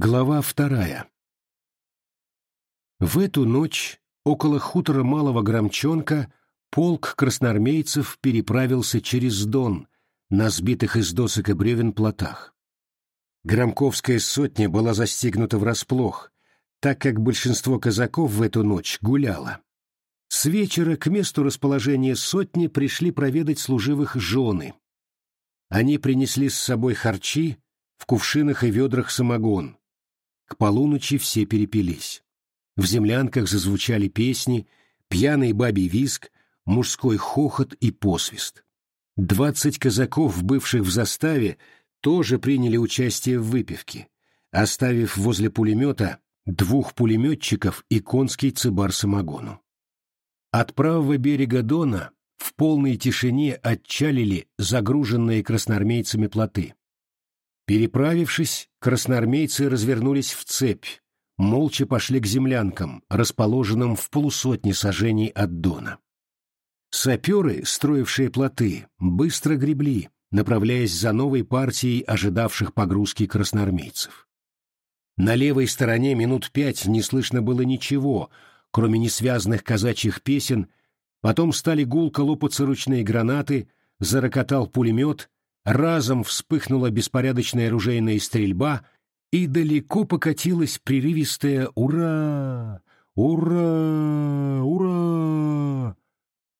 Глава вторая В эту ночь около хутора Малого Громчонка полк красноармейцев переправился через Дон на сбитых из досок и бревен плотах. Громковская сотня была застигнута врасплох, так как большинство казаков в эту ночь гуляло. С вечера к месту расположения сотни пришли проведать служивых жены. Они принесли с собой харчи, в кувшинах и ведрах самогон. К полуночи все перепились. В землянках зазвучали песни, пьяный бабий виск, мужской хохот и посвист. Двадцать казаков, бывших в заставе, тоже приняли участие в выпивке, оставив возле пулемета двух пулеметчиков и конский цибар самогону. От правого берега Дона в полной тишине отчалили загруженные красноармейцами плоты. Переправившись, красноармейцы развернулись в цепь, молча пошли к землянкам, расположенным в полусотне сажений от Дона. Саперы, строившие плоты, быстро гребли, направляясь за новой партией ожидавших погрузки красноармейцев. На левой стороне минут пять не слышно было ничего, кроме несвязанных казачьих песен, потом стали гулко лопаться ручные гранаты, зарокотал пулемет, разом вспыхнула беспорядочная оружейная стрельба, и далеко покатилась прерывистая «Ура! Ура! Ура!».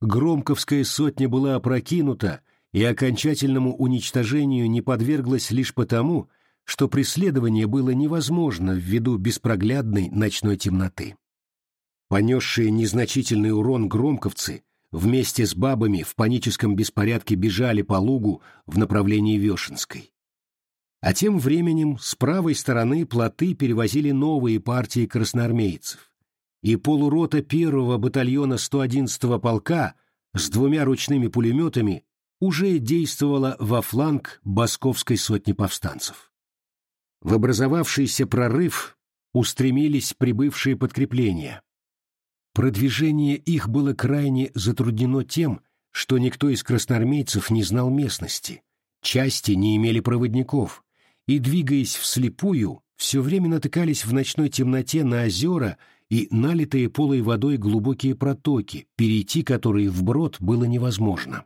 Громковская сотня была опрокинута и окончательному уничтожению не подверглась лишь потому, что преследование было невозможно ввиду беспроглядной ночной темноты. Понесшие незначительный урон громковцы вместе с бабами в паническом беспорядке бежали по лугу в направлении Вешенской. А тем временем с правой стороны плоты перевозили новые партии красноармейцев, и полурота первого батальона 111-го полка с двумя ручными пулеметами уже действовала во фланг Басковской сотни повстанцев. В образовавшийся прорыв устремились прибывшие подкрепления, Продвижение их было крайне затруднено тем, что никто из красноармейцев не знал местности, части не имели проводников, и, двигаясь вслепую, все время натыкались в ночной темноте на озера и налитые полой водой глубокие протоки, перейти которые вброд было невозможно.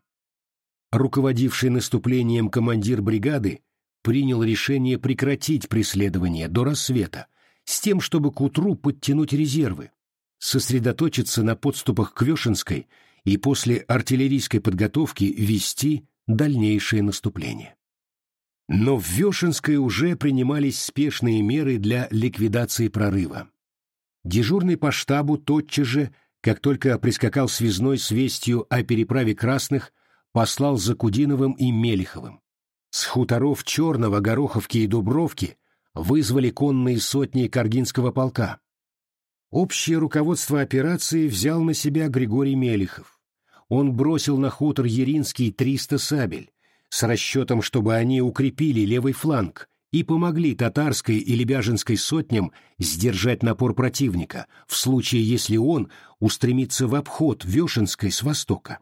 Руководивший наступлением командир бригады принял решение прекратить преследование до рассвета, с тем, чтобы к утру подтянуть резервы, сосредоточиться на подступах к Вешенской и после артиллерийской подготовки вести дальнейшее наступление. Но в Вешенской уже принимались спешные меры для ликвидации прорыва. Дежурный по штабу тотчас же, как только прискакал связной с вестью о переправе красных, послал за Кудиновым и Мелиховым. С хуторов Черного, Гороховки и Дубровки вызвали конные сотни Каргинского полка, Общее руководство операции взял на себя Григорий Мелихов. Он бросил на хутор Еринский 300 сабель, с расчетом, чтобы они укрепили левый фланг и помогли татарской и лебяжинской сотням сдержать напор противника, в случае, если он устремится в обход Вешенской с востока.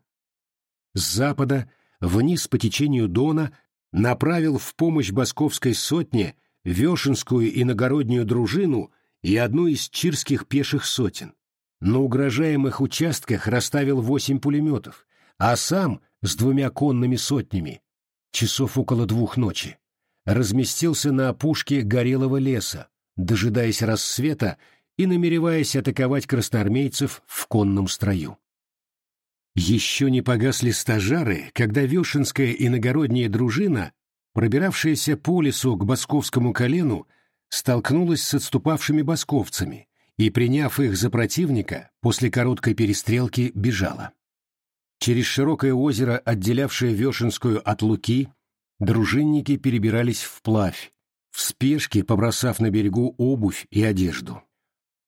С запада, вниз по течению Дона, направил в помощь Басковской сотне Вешенскую иногороднюю дружину и одну из чирских пеших сотен. На угрожаемых участках расставил восемь пулеметов, а сам с двумя конными сотнями, часов около двух ночи, разместился на опушке горелого леса, дожидаясь рассвета и намереваясь атаковать красноармейцев в конном строю. Еще не погасли стажары, когда Вешенская иногородняя дружина, пробиравшаяся по лесу к Басковскому колену, столкнулась с отступавшими басковцами и, приняв их за противника, после короткой перестрелки бежала. Через широкое озеро, отделявшее Вешенскую от Луки, дружинники перебирались вплавь, в спешке побросав на берегу обувь и одежду.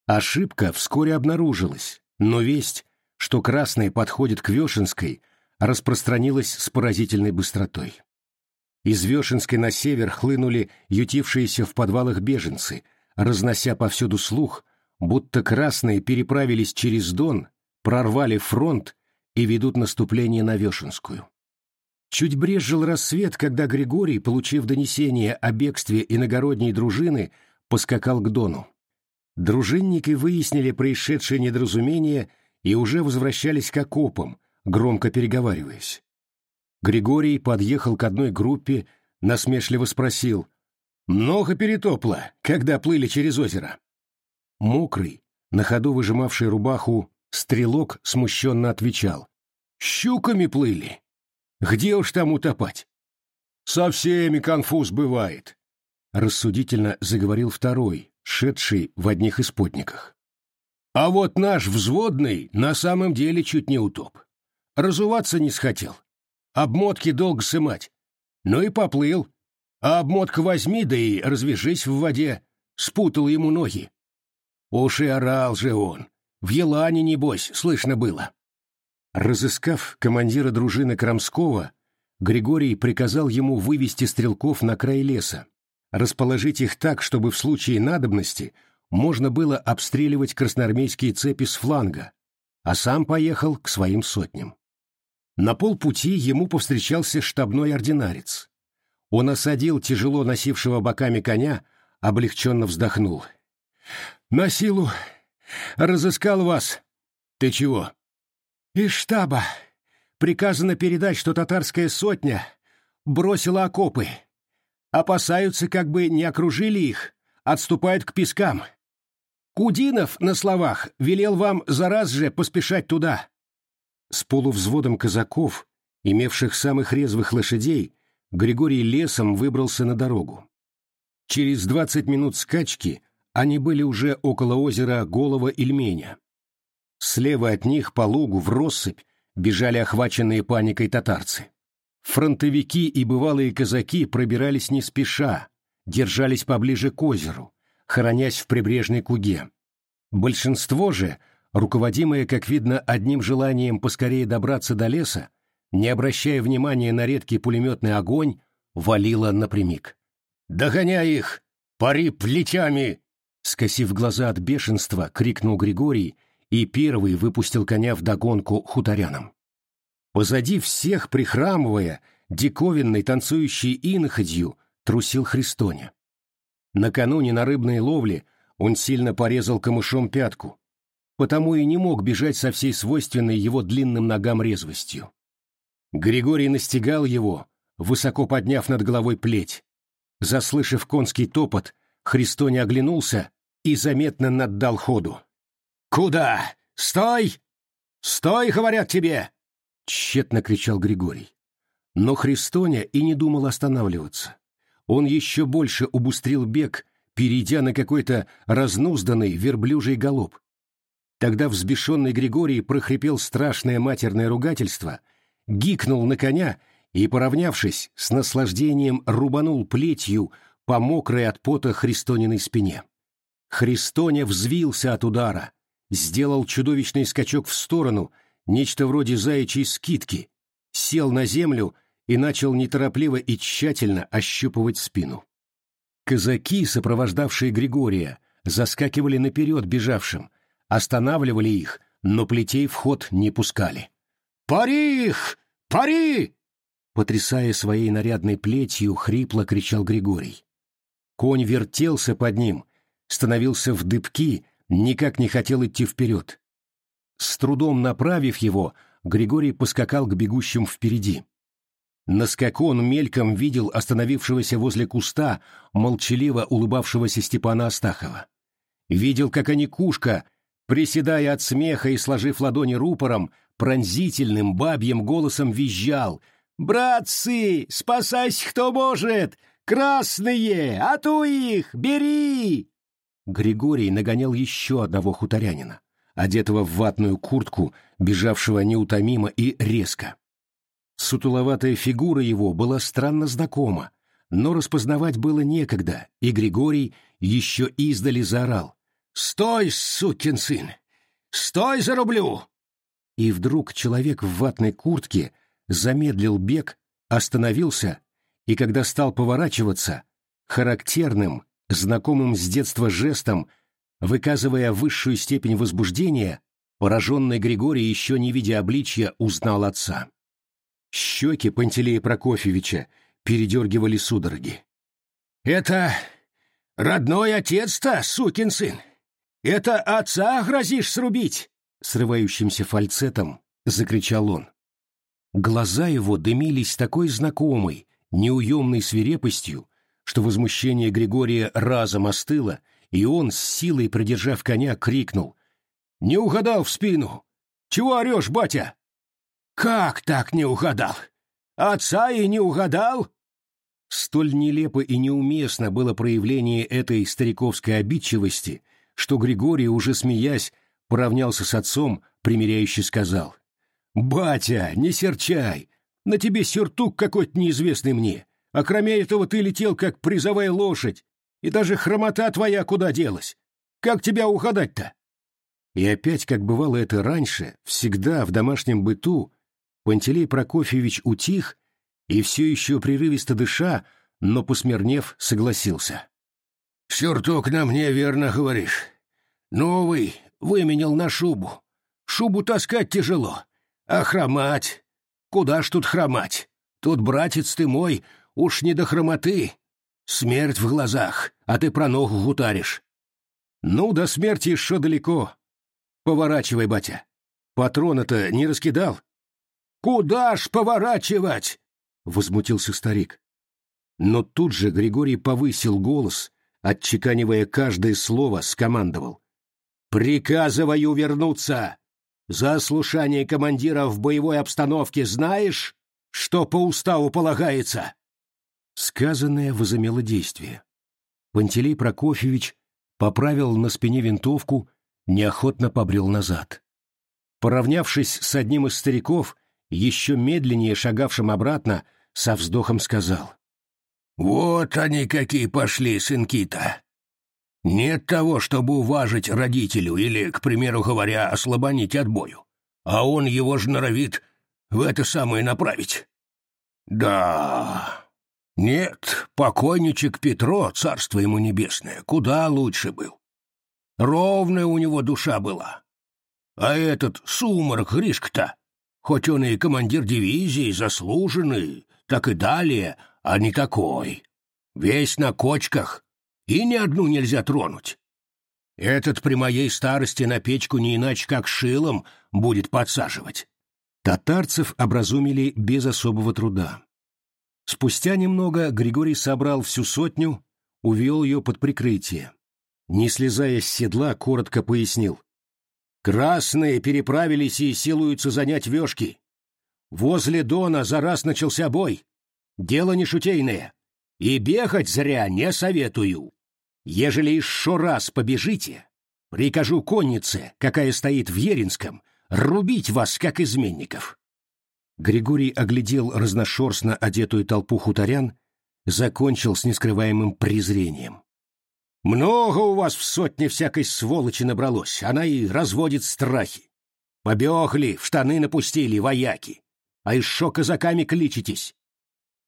Ошибка вскоре обнаружилась, но весть, что красные подходят к Вешенской, распространилась с поразительной быстротой. Из Вешенской на север хлынули ютившиеся в подвалах беженцы, разнося повсюду слух, будто красные переправились через Дон, прорвали фронт и ведут наступление на Вешенскую. Чуть брезжил рассвет, когда Григорий, получив донесение о бегстве иногородней дружины, поскакал к Дону. Дружинники выяснили происшедшее недоразумение и уже возвращались к окопам, громко переговариваясь. Григорий подъехал к одной группе, насмешливо спросил, «Много перетопло, когда плыли через озеро?» Мокрый, на ходу выжимавший рубаху, стрелок смущенно отвечал, «Щуками плыли. Где уж там утопать?» «Со всеми конфуз бывает», — рассудительно заговорил второй, шедший в одних исподниках. А вот наш взводный на самом деле чуть не утоп. Разуваться не схотел. Обмотки долго сымать. Ну и поплыл. А обмотка возьми, да и развяжись в воде. Спутал ему ноги. Уж и орал же он. В елане, небось, слышно было. Разыскав командира дружины Крамского, Григорий приказал ему вывести стрелков на край леса, расположить их так, чтобы в случае надобности можно было обстреливать красноармейские цепи с фланга, а сам поехал к своим сотням. На полпути ему повстречался штабной ординарец. Он осадил тяжело носившего боками коня, облегченно вздохнул. «На силу! Разыскал вас! Ты чего?» «Из штаба. Приказано передать, что татарская сотня бросила окопы. Опасаются, как бы не окружили их, отступают к пескам. Кудинов на словах велел вам зараз же поспешать туда. С полувзводом казаков, имевших самых резвых лошадей, Григорий лесом выбрался на дорогу. Через двадцать минут скачки они были уже около озера Голова Ильменя. Слева от них по лугу в россыпь бежали охваченные паникой татарцы. Фронтовики и бывалые казаки пробирались не спеша, держались поближе к озеру, хоронясь в прибрежной куге. Большинство же, руководимое, как видно, одним желанием поскорее добраться до леса, не обращая внимания на редкий пулеметный огонь, валило напрямик. «Догоняй их! Пари плечами!» Скосив глаза от бешенства, крикнул Григорий и первый выпустил коня в догонку хуторянам. Позади всех, прихрамывая, диковинной танцующей иноходью, трусил Христоня. Накануне на рыбной ловле он сильно порезал камышом пятку, потому и не мог бежать со всей свойственной его длинным ногам резвостью. Григорий настигал его, высоко подняв над головой плеть. Заслышав конский топот, Христоня оглянулся и заметно наддал ходу. «Куда? Стой! Стой, говорят тебе!» — тщетно кричал Григорий. Но Христоня и не думал останавливаться. Он еще больше убустрил бег, перейдя на какой-то разнузданный верблюжий галоп. Тогда взбешенный Григорий прохрипел страшное матерное ругательство, гикнул на коня и, поравнявшись, с наслаждением рубанул плетью по мокрой от пота Христониной спине. Христоня взвился от удара, сделал чудовищный скачок в сторону — нечто вроде заячьей скидки, сел на землю и начал неторопливо и тщательно ощупывать спину. Казаки, сопровождавшие Григория, заскакивали наперед бежавшим, останавливали их, но плетей в ход не пускали. «Пари их! Пари!» Потрясая своей нарядной плетью, хрипло кричал Григорий. Конь вертелся под ним, становился в дыбки, никак не хотел идти вперед. С трудом направив его, Григорий поскакал к бегущим впереди. На скаку он мельком видел остановившегося возле куста, молчаливо улыбавшегося Степана Астахова. Видел, как Аникушка, приседая от смеха и сложив ладони рупором, пронзительным бабьим голосом визжал «Братцы, спасайся, кто может! Красные, а то их, бери!» Григорий нагонял еще одного хуторянина одетого в ватную куртку, бежавшего неутомимо и резко. Сутуловатая фигура его была странно знакома, но распознавать было некогда, и Григорий еще издали заорал. «Стой, сукин сын! Стой, зарублю!» И вдруг человек в ватной куртке замедлил бег, остановился, и когда стал поворачиваться, характерным, знакомым с детства жестом Выказывая высшую степень возбуждения, пораженный Григорий, еще не видя обличья, узнал отца. Щеки Пантелея Прокофьевича передергивали судороги. «Это Родной отец-то, сукин сын! Это отца грозишь срубить!» Срывающимся фальцетом закричал он. Глаза его дымились такой знакомой, неуемной свирепостью, что возмущение Григория разом остыло, и он, с силой придержав коня, крикнул. «Не угадал в спину! Чего орешь, батя?» «Как так не угадал? Отца и не угадал?» Столь нелепо и неуместно было проявление этой стариковской обидчивости, что Григорий, уже смеясь, поравнялся с отцом, примиряюще сказал. «Батя, не серчай! На тебе сюртук какой-то неизвестный мне, а кроме этого ты летел, как призовая лошадь, и даже хромота твоя куда делась? Как тебя угадать-то?» И опять, как бывало это раньше, всегда в домашнем быту, Пантелей Прокофьевич утих и все еще прерывисто дыша, но, посмирнев, согласился. «Сюртук на мне, верно говоришь. Новый, выменял на шубу. Шубу таскать тяжело, а хромать? Куда ж тут хромать? Тут, братец ты мой, уж не до хромоты. Смерть в глазах, а ты про ногу гутаришь. Ну, до смерти еще далеко. Поворачивай, батя. Патрона-то не раскидал? Куда ж поворачивать? — возмутился старик. Но тут же Григорий повысил голос, отчеканивая каждое слово, скомандовал. «Приказываю вернуться! За слушание командира в боевой обстановке знаешь, что по уставу полагается?» Сказанное возымело действие. Пантелей Прокофьевич поправил на спине винтовку, неохотно побрел назад. Поравнявшись с одним из стариков, еще медленнее шагавшим обратно, со вздохом сказал. «Вот они какие пошли, сынки-то! Нет того, чтобы уважить родителю или, к примеру говоря, ослабонить отбою, а он его ж норовит в это самое направить. Да, нет, покойничек Петро, царство ему небесное, куда лучше был. Ровная у него душа была. А этот сумрак Гришка-то, Хоть он и командир дивизии, заслуженный, так и далее, а не такой. Весь на кочках, и ни одну нельзя тронуть. Этот при моей старости на печку не иначе как шилом будет подсаживать. Татарцев образумили без особого труда. Спустя немного Григорий собрал всю сотню, увел ее под прикрытие. Не слезая с седла, коротко пояснил. Красные переправились и силуются занять вешки. Возле Дона за раз начался бой. Дело не шутейное. И бегать зря не советую. Ежели еще раз побежите, прикажу коннице, какая стоит в Еринском, рубить вас, как изменников. Григорий оглядел разношерстно одетую толпу хуторян, закончил с нескрываемым презрением. Много у вас в сотне всякой сволочи набралось, она и разводит страхи. Побегли, в штаны напустили вояки, а еще казаками кличитесь.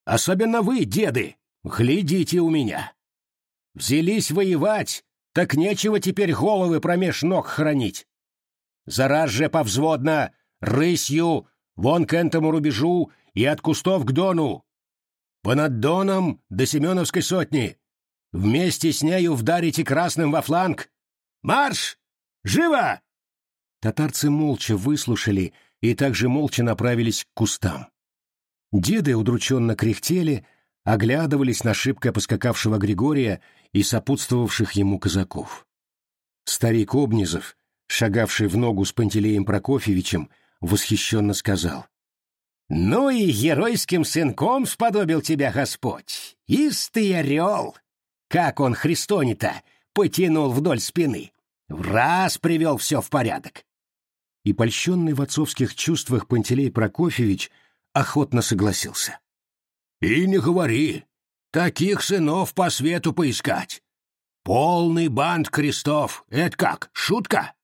Особенно вы, деды, глядите у меня. Взялись воевать, так нечего теперь головы промеж ног хранить. Зараз же повзводно, рысью, вон к этому рубежу и от кустов к дону. Понад доном до Семеновской сотни Вместе с нею вдарите красным во фланг. Марш! Живо!» Татарцы молча выслушали и также молча направились к кустам. Деды удрученно кряхтели, оглядывались на шибко поскакавшего Григория и сопутствовавших ему казаков. Старик Обнизов, шагавший в ногу с Пантелеем Прокофьевичем, восхищенно сказал. «Ну и геройским сынком сподобил тебя Господь! Истый орел! Как он Христони-то потянул вдоль спины. В раз привел все в порядок. И польщенный в отцовских чувствах Пантелей Прокофьевич охотно согласился. И не говори, таких сынов по свету поискать. Полный банд крестов, это как, шутка?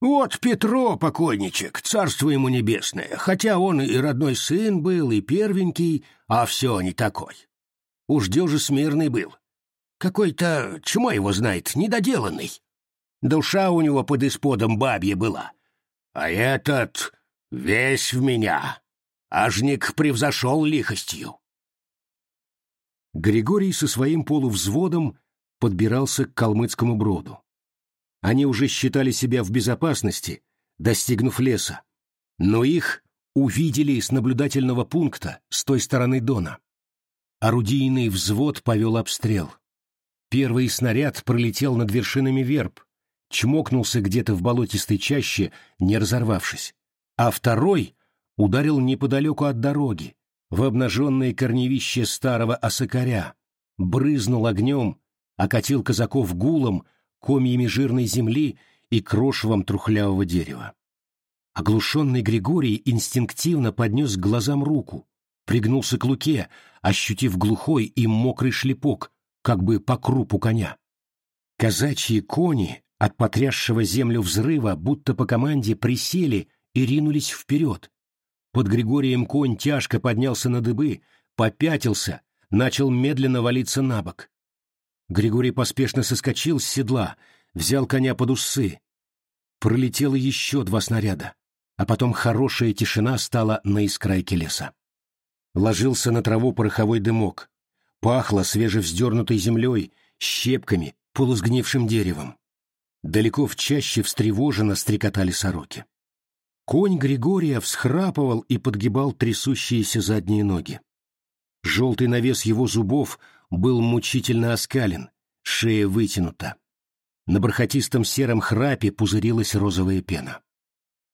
Вот Петро, покойничек, царство ему небесное, хотя он и родной сын был, и первенький, а все не такой. Уж дюже смирный был, какой-то, чмо его знает, недоделанный. Душа у него под исподом бабья была. А этот весь в меня. Ажник превзошел лихостью. Григорий со своим полувзводом подбирался к Калмыцкому броду. Они уже считали себя в безопасности, достигнув леса, но их увидели с наблюдательного пункта с той стороны Дона. Орудийный взвод повел обстрел. Первый снаряд пролетел над вершинами верб, чмокнулся где-то в болотистой чаще, не разорвавшись, а второй ударил неподалеку от дороги, в обнаженное корневище старого осокаря, брызнул огнем, окатил казаков гулом, комьями жирной земли и крошевом трухлявого дерева. Оглушенный Григорий инстинктивно поднес к глазам руку, пригнулся к луке, ощутив глухой и мокрый шлепок, как бы по крупу коня. Казачьи кони от потрясшего землю взрыва будто по команде присели и ринулись вперед. Под Григорием конь тяжко поднялся на дыбы, попятился, начал медленно валиться на бок. Григорий поспешно соскочил с седла, взял коня под усы. Пролетело еще два снаряда а потом хорошая тишина стала на искрайке леса. Ложился на траву пороховой дымок. Пахло свежевздернутой землей, щепками, полусгнившим деревом. Далеко в чаще встревоженно стрекотали сороки. Конь Григория всхрапывал и подгибал трясущиеся задние ноги. Желтый навес его зубов был мучительно оскален, шея вытянута. На бархатистом сером храпе пузырилась розовая пена.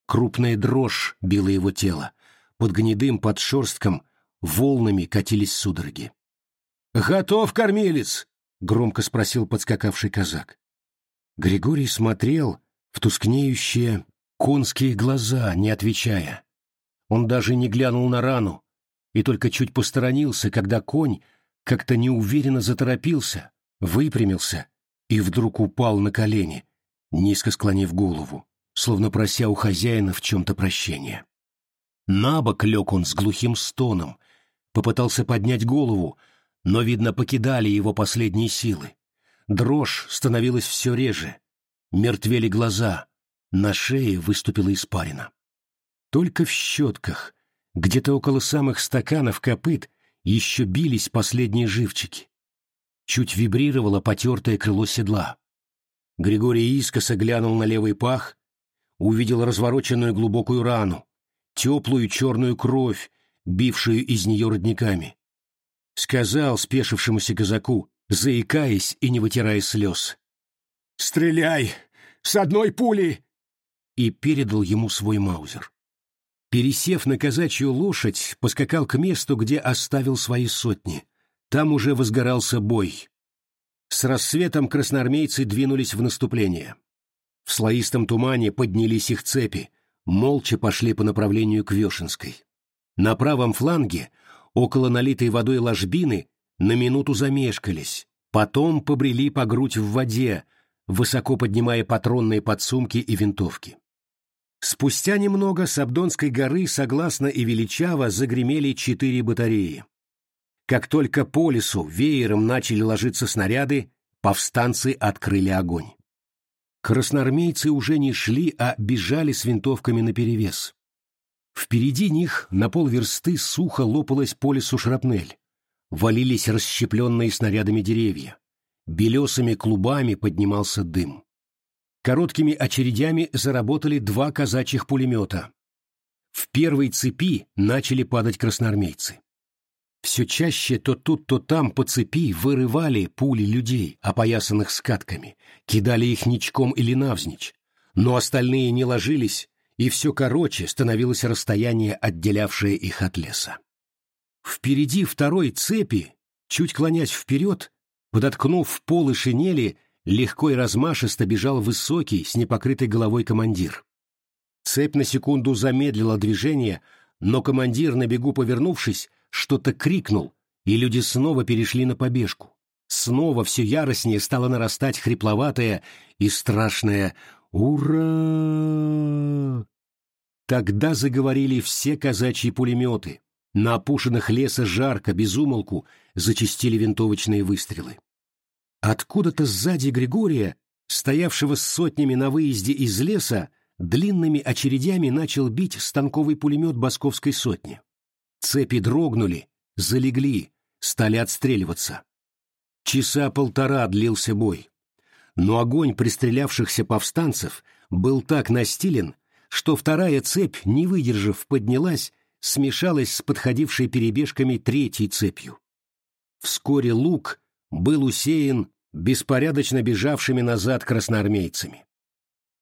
Крупная дрожь била его тело. Под гнедым подшерстком волнами катились судороги. «Готов, кормилец?» — громко спросил подскакавший казак. Григорий смотрел в тускнеющие конские глаза, не отвечая. Он даже не глянул на рану и только чуть посторонился, когда конь как-то неуверенно заторопился, выпрямился и вдруг упал на колени, низко склонив голову словно прося у хозяина в чем-то прощения. На бок лег он с глухим стоном, попытался поднять голову, но, видно, покидали его последние силы. Дрожь становилась все реже, мертвели глаза, на шее выступила испарина. Только в щетках, где-то около самых стаканов копыт, еще бились последние живчики. Чуть вибрировало потертое крыло седла. Григорий искоса глянул на левый пах, увидел развороченную глубокую рану, теплую черную кровь, бившую из нее родниками. Сказал спешившемуся казаку, заикаясь и не вытирая слез. «Стреляй! С одной пули!» И передал ему свой маузер. Пересев на казачью лошадь, поскакал к месту, где оставил свои сотни. Там уже возгорался бой. С рассветом красноармейцы двинулись в наступление. В слоистом тумане поднялись их цепи, молча пошли по направлению к Вешенской. На правом фланге, около налитой водой ложбины, на минуту замешкались, потом побрели по грудь в воде, высоко поднимая патронные подсумки и винтовки. Спустя немного с Абдонской горы согласно и величаво загремели четыре батареи. Как только по лесу веером начали ложиться снаряды, повстанцы открыли огонь. Красноармейцы уже не шли, а бежали с винтовками наперевес. Впереди них на полверсты сухо лопалась по лесу шрапнель. Валились расщепленные снарядами деревья. Белесыми клубами поднимался дым. Короткими очередями заработали два казачьих пулемета. В первой цепи начали падать красноармейцы. Все чаще то тут, то там по цепи вырывали пули людей, опоясанных скатками, кидали их ничком или навзничь, но остальные не ложились, и все короче становилось расстояние, отделявшее их от леса. Впереди второй цепи, чуть клонясь вперед, подоткнув полы шинели, легко и размашисто бежал высокий, с непокрытой головой командир. Цепь на секунду замедлила движение, но командир, на бегу повернувшись, что-то крикнул, и люди снова перешли на побежку. Снова все яростнее стало нарастать хрипловатое и страшное «Ура!». Тогда заговорили все казачьи пулеметы. На опушенных леса жарко, безумолку, зачистили винтовочные выстрелы. Откуда-то сзади Григория, стоявшего с сотнями на выезде из леса, длинными очередями начал бить станковый пулемет Басковской сотни. Цепи дрогнули, залегли, стали отстреливаться. Часа полтора длился бой. Но огонь пристрелявшихся повстанцев был так настилен, что вторая цепь, не выдержав, поднялась, смешалась с подходившей перебежками третьей цепью. Вскоре луг был усеян беспорядочно бежавшими назад красноармейцами.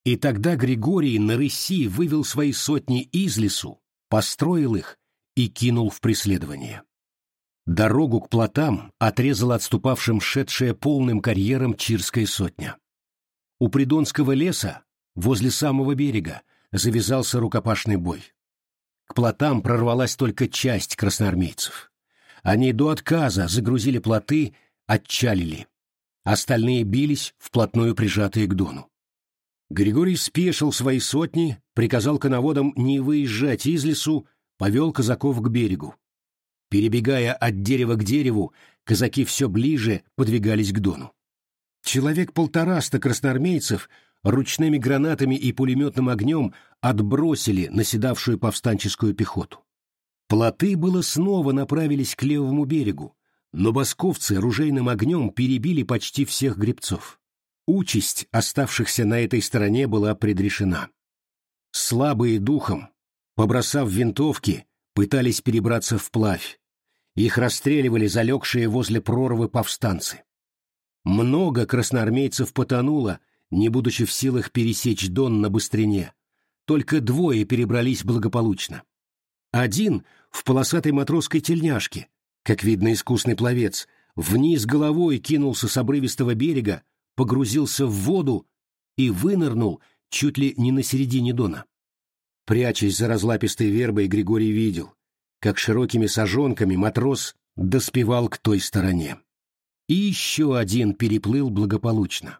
И тогда Григорий на рыси вывел свои сотни из лесу, построил их и кинул в преследование. Дорогу к плотам отрезала отступавшим шедшая полным карьером Чирская сотня. У Придонского леса, возле самого берега, завязался рукопашный бой. К плотам прорвалась только часть красноармейцев. Они до отказа загрузили плоты, отчалили. Остальные бились, вплотную прижатые к дону. Григорий спешил свои сотни, приказал коноводам не выезжать из лесу, повел казаков к берегу. Перебегая от дерева к дереву, казаки все ближе подвигались к дону. Человек полтораста красноармейцев ручными гранатами и пулеметным огнем отбросили наседавшую повстанческую пехоту. Плоты было снова направились к левому берегу, но босковцы оружейным огнем перебили почти всех гребцов. Участь оставшихся на этой стороне была предрешена. Слабые духом, побросав винтовки, пытались перебраться вплавь. Их расстреливали залегшие возле прорвы повстанцы. Много красноармейцев потонуло, не будучи в силах пересечь Дон на быстрине. Только двое перебрались благополучно. Один в полосатой матросской тельняшке, как видно искусный пловец, вниз головой кинулся с обрывистого берега, погрузился в воду и вынырнул чуть ли не на середине дона. Прячась за разлапистой вербой, Григорий видел, как широкими сажонками матрос доспевал к той стороне. И еще один переплыл благополучно.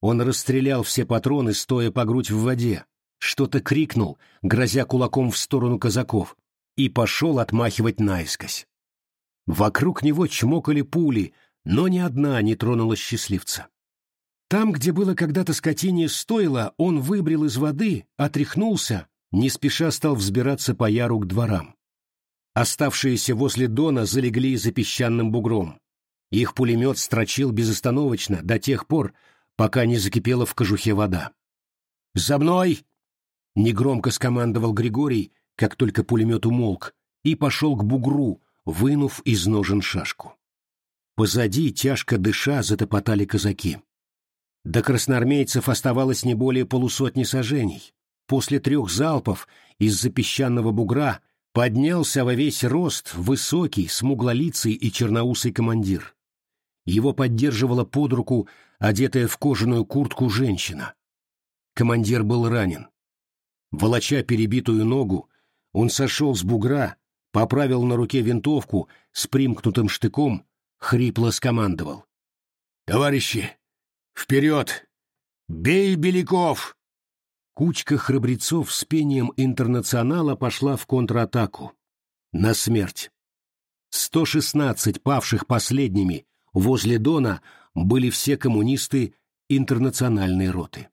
Он расстрелял все патроны, стоя по грудь в воде, что-то крикнул, грозя кулаком в сторону казаков, и пошел отмахивать наискось. Вокруг него чмокали пули, но ни одна не тронула счастливца. Там, где было когда-то скотине стоило, он выбрел из воды, отряхнулся, не спеша стал взбираться по яру к дворам. Оставшиеся возле дона залегли за песчаным бугром. Их пулемет строчил безостановочно до тех пор, пока не закипела в кожухе вода. «За мной!» — негромко скомандовал Григорий, как только пулемет умолк, и пошел к бугру, вынув из ножен шашку. Позади, тяжко дыша, затопотали казаки. До красноармейцев оставалось не более полусотни сажений. После трех залпов из-за песчаного бугра поднялся во весь рост высокий, смуглолицый и черноусый командир. Его поддерживала под руку одетая в кожаную куртку женщина. Командир был ранен. Волоча перебитую ногу, он сошел с бугра, поправил на руке винтовку с примкнутым штыком, хрипло скомандовал. «Товарищи, Вперед! Бей, Беляков!» Кучка храбрецов с пением интернационала пошла в контратаку. На смерть. 116 павших последними возле Дона были все коммунисты интернациональной роты.